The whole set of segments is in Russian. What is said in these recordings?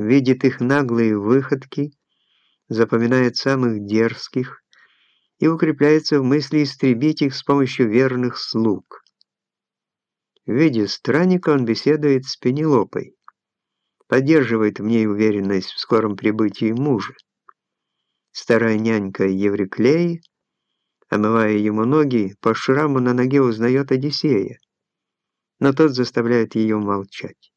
видит их наглые выходки, запоминает самых дерзких и укрепляется в мысли истребить их с помощью верных слуг. В виде странника он беседует с Пенелопой, поддерживает в ней уверенность в скором прибытии мужа. Старая нянька Евриклей, омывая ему ноги, по шраму на ноге узнает Одиссея, но тот заставляет ее молчать.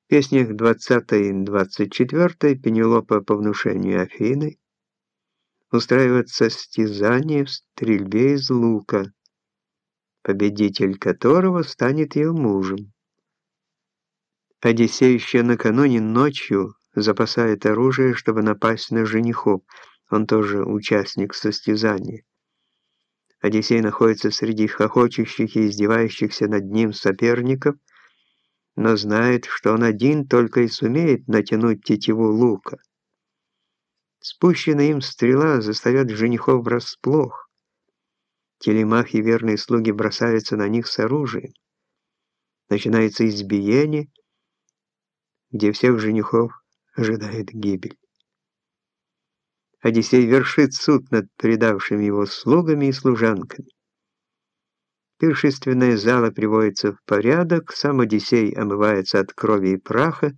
В песнях 20 и 24 Пенелопа по внушению Афины устраивает состязание в стрельбе из лука, победитель которого станет ее мужем. Одиссей еще накануне ночью запасает оружие, чтобы напасть на женихов. Он тоже участник состязания. Одиссей находится среди хохочущих и издевающихся над ним соперников, но знает, что он один только и сумеет натянуть тетиву лука. Спущенная им стрела застает женихов врасплох. Телемах и верные слуги бросаются на них с оружием. Начинается избиение, где всех женихов ожидает гибель. Одиссей вершит суд над предавшими его слугами и служанками. Пиршественная зала приводится в порядок, сам Одиссей омывается от крови и праха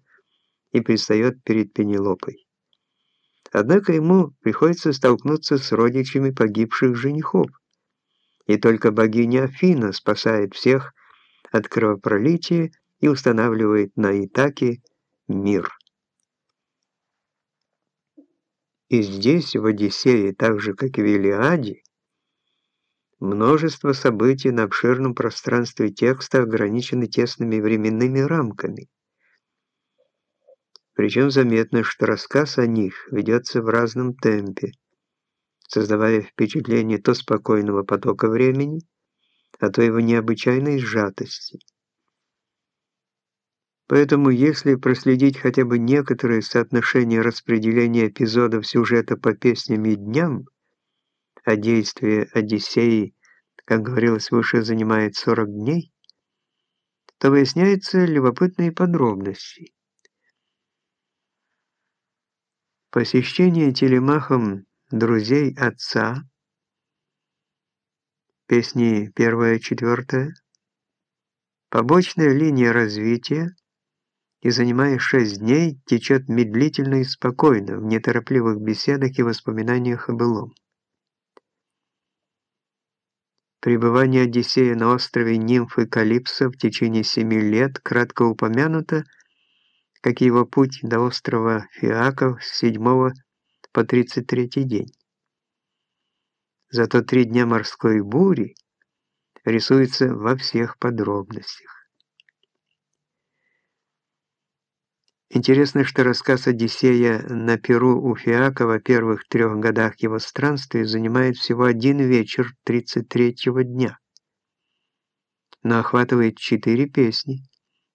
и предстает перед Пенелопой. Однако ему приходится столкнуться с родичами погибших женихов, и только богиня Афина спасает всех от кровопролития и устанавливает на Итаке мир. И здесь, в Одиссее, так же, как и в Илиаде, множество событий на обширном пространстве текста ограничены тесными временными рамками. Причем заметно, что рассказ о них ведется в разном темпе, создавая впечатление то спокойного потока времени, а то его необычайной сжатости. Поэтому если проследить хотя бы некоторые соотношения распределения эпизодов сюжета по песням и дням, а действие Одиссеи, как говорилось выше, занимает 40 дней, то выясняются любопытные подробности. Посещение телемахом друзей отца, песни 1-4, побочная линия развития, и, занимая шесть дней, течет медлительно и спокойно, в неторопливых беседах и воспоминаниях о былом. Пребывание Одиссея на острове Нимфы Калипсо в течение семи лет кратко упомянуто, как его путь до острова Фиаков с 7 по 33 день. Зато три дня морской бури рисуются во всех подробностях. Интересно, что рассказ Одиссея на Перу у Фиака во первых трех годах его странствий занимает всего один вечер 33-го дня, но охватывает четыре песни,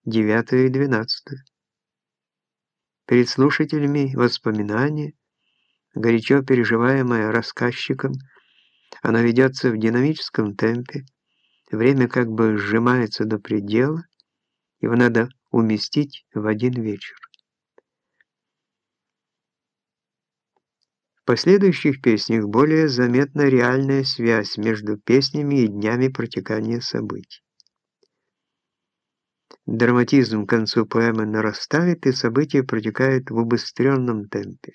девятую и двенадцатую. Перед слушателями воспоминания, горячо переживаемое рассказчиком, оно ведется в динамическом темпе, время как бы сжимается до предела, его надо уместить в один вечер. Последующих песнях более заметна реальная связь между песнями и днями протекания событий. Драматизм к концу поэмы нарастает, и события протекают в убыстренном темпе.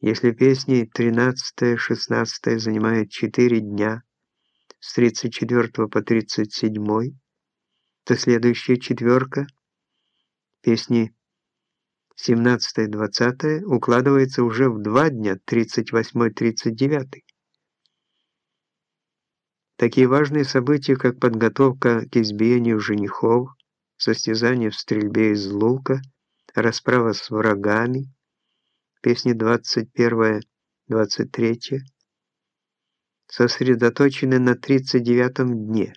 Если песни 13-16 занимают 4 дня, с 34 по 37, то следующая четверка, песни 17-20 укладывается уже в два дня, 38-39. Такие важные события, как подготовка к избиению женихов, состязание в стрельбе из лука, расправа с врагами, песни 21-23, сосредоточены на 39 дне.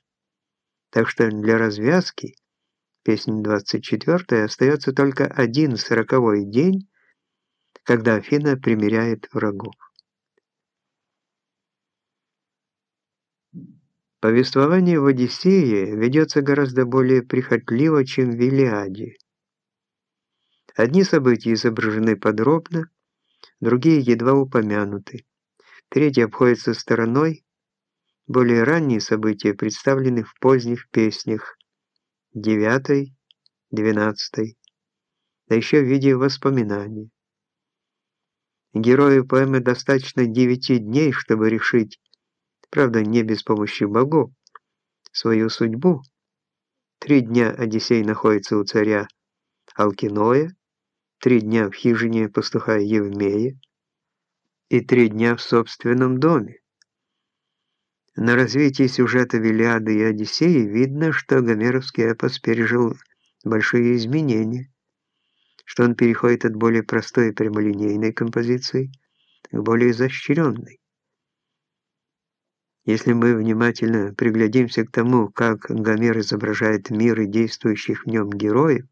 Так что для развязки песня 24 остается только один сороковой день, когда Афина примиряет врагов. Повествование в «Одиссее» ведется гораздо более прихотливо, чем в «Илиаде». Одни события изображены подробно, другие едва упомянуты, третьи обходятся стороной, более ранние события представлены в поздних песнях, девятой, двенадцатой, да еще в виде воспоминаний. Герою поэмы достаточно девяти дней, чтобы решить, правда, не без помощи богов, свою судьбу. Три дня Одиссей находится у царя Алкиноя, три дня в хижине пастуха Евмея и три дня в собственном доме. На развитии сюжета Вилиады и Одиссеи видно, что гомеровский эпос пережил большие изменения что он переходит от более простой прямолинейной композиции к более изощренной. Если мы внимательно приглядимся к тому, как Гомер изображает мир и действующих в нем героев,